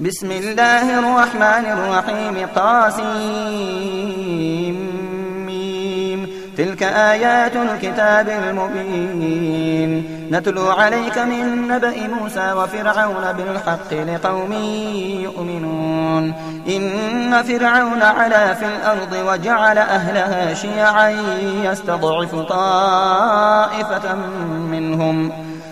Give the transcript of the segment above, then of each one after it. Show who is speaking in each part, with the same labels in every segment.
Speaker 1: بسم الله الرحمن الرحيم. طاسيم. تلك آيات الكتاب المبين. نتلو عليك من نبأ موسى وفرعون بالحق لقوم يؤمنون. إن فرعون علا في الأرض وجعل أهلها شيعا يستضعف طائفة منهم.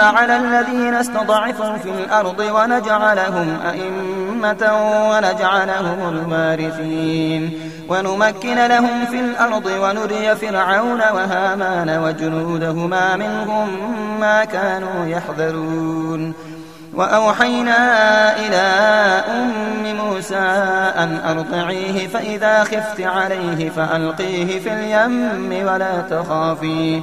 Speaker 1: على الذين استضعفوا في الأرض ونجعلهم أئمة ونجعلهم الوارثين ونمكن لهم في الأرض ونري فرعون وهامان وجنودهما منهم ما كانوا يحذرون وأوحينا إلى أم موسى أن أرضعيه فإذا خفت عليه فألقيه في اليم ولا تخافي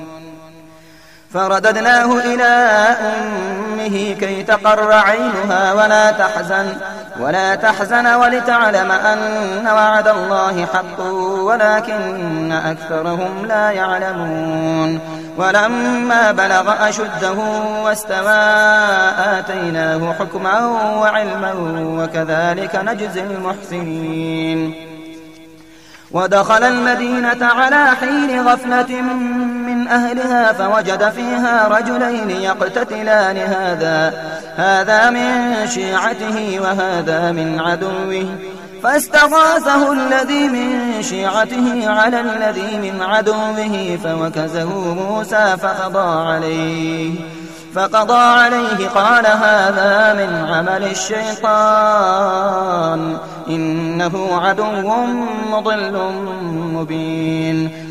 Speaker 1: فرددناه إلى أمه كي تقر عينها ولا تحزن ولا تحزن ولتعلم أن وعد الله حق ولكن أكثرهم لا يعلمون. ولما بلغ أشده واستوى آتيناه حكما وعلما وكذلك نجزي المحسنين. ودخل المدينة على حين غفلة من أهلها فوجد فيها رجلين يقتتلان. هذا هذا من شيعته وهذا من عدوه. فاستغاثه الذي من شيعته على الذي من عدوه فوكزه موسى فقضى عليه. فقضى عليه قال هذا من عمل الشيطان. إنه عدو مضل مبين.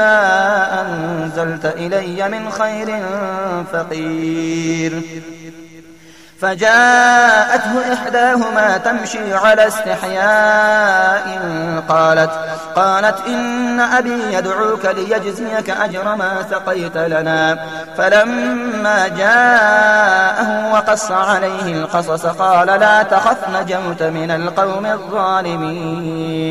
Speaker 1: لما أنزلت إلي من خير فقير فجاءته إحداهما تمشي على استحياء قالت قالت إن أبي يدعوك ليجزيك أجر ما سقيت لنا فلما جاءه وقص عليه القصص قال لا تخف نجوت من القوم الظالمين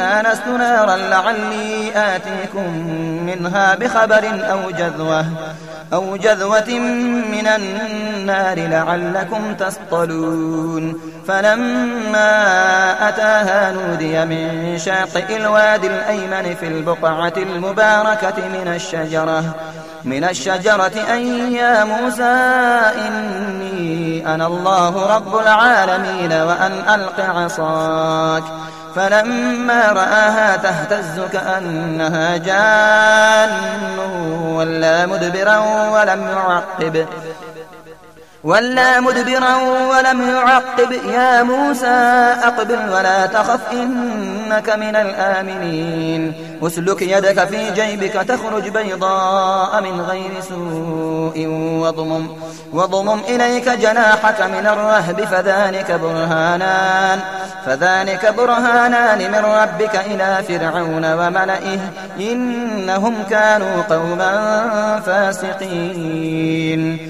Speaker 1: آنست نارا لعلي آتيكم منها بخبر أو جذوة أو جذوة من النار لعلكم تصطلون. فلما أتاها نودي من شاطئ الوادي الأيمن في البقعة المباركة من الشجرة من الشجرة أن يا موسى إني أنا الله رب العالمين وأن ألق عصاك. فلما رآها تهتز كأنها جان ولا مدبرا ولم يعقب ولا مدبرا ولم يعقب. يا موسى أقبل ولا تخف إنك من الآمنين. أسلك يدك في جيبك تخرج بيضاء من غير سوء. وضمم, وضمم إليك جناحك من الرهب فذلك برهانان فذلك برهانان من ربك إلى فرعون وملئه. إنهم كانوا قوما فاسقين.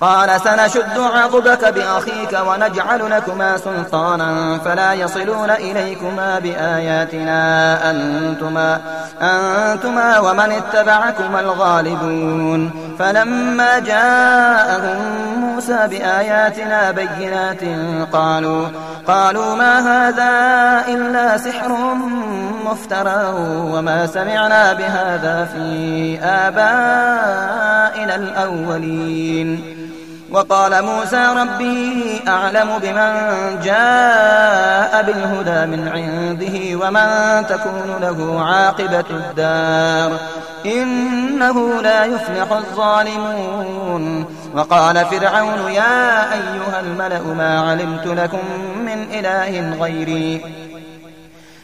Speaker 1: قال سنشد عضدك بأخيك ونجعل لكما سلطانا فلا يصلون إليكما بآياتنا أنتما, أنتما ومن اتبعكما الغالبون فلما جاءهم موسى بآياتنا بينات قالوا قالوا ما هذا إلا سحر مفترى وما سمعنا بهذا في آبائنا الأولين وقال موسى ربي أعلم بمن جاء بالهدى من عنده ومن تكون له عاقبة الدار. إنه لا يفلح الظالمون. وقال فرعون يا أيها الملأ ما علمت لكم من إله غيري.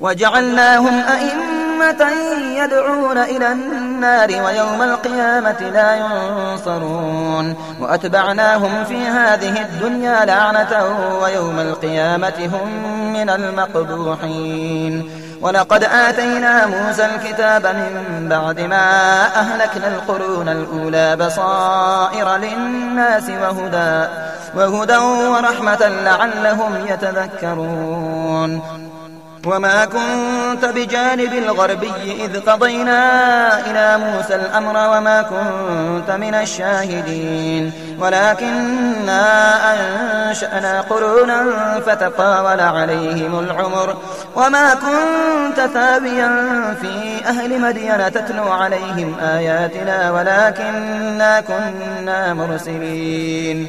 Speaker 1: وجعلناهم أئمة يدعون إلى النار ويوم القيامة لا ينصرون. وأتبعناهم في هذه الدنيا لعنة ويوم القيامة هم من المقبوحين. ولقد آتينا موسى الكتاب من بعد ما أهلكنا القرون الأولى بصائر للناس وهدى, وهدى ورحمة لعلهم يتذكرون. وما كنت بجانب الغربي إذ قضينا إلى موسى الأمر وما كنت من الشاهدين. ولكننا أنشأنا قرونا فتطاول عليهم العمر. وما كنت ثابيا في أهل مدين تتلو عليهم آياتنا ولكننا كنا مرسلين.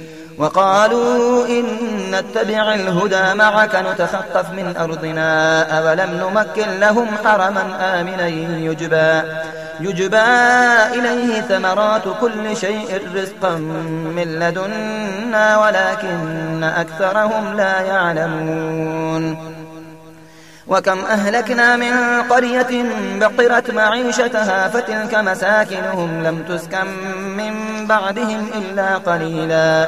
Speaker 1: وقالوا إن نتبع الهدى معك نتخطف من أرضنا أولم نمكن لهم حرما آمنا يجبى, يجبى إليه ثمرات كل شيء رزقا من لدنا ولكن أكثرهم لا يعلمون. وكم أهلكنا من قرية بطرت معيشتها فتلك مساكنهم لم تسكن من بعدهم إلا قليلا.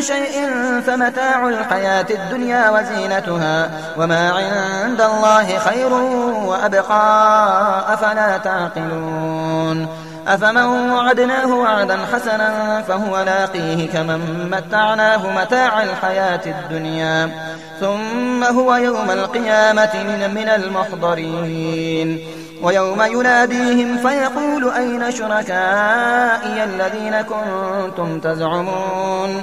Speaker 1: شيء فمتاع الحياة الدنيا وزينتها وما عند الله خير وأبقى أفلا تعقلون أفمن وعدناه وعدا حسنا فهو لاقيه كمن متعناه متاع الحياة الدنيا ثم هو يوم القيامة من المحضرين ويوم يناديهم فيقول أين شركائي الذين كنتم تزعمون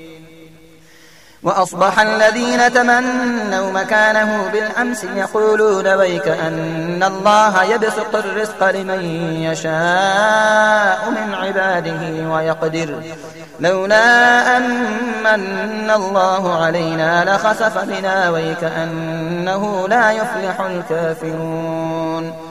Speaker 1: وأصبح الذين تمنوا مكانه بالأمس يقولون ويك أن الله يبسط الرزق لمن يشاء من عباده ويقدر. لولا أن الله علينا لخسف بنا ويك أنه لا يفلح الكافرون.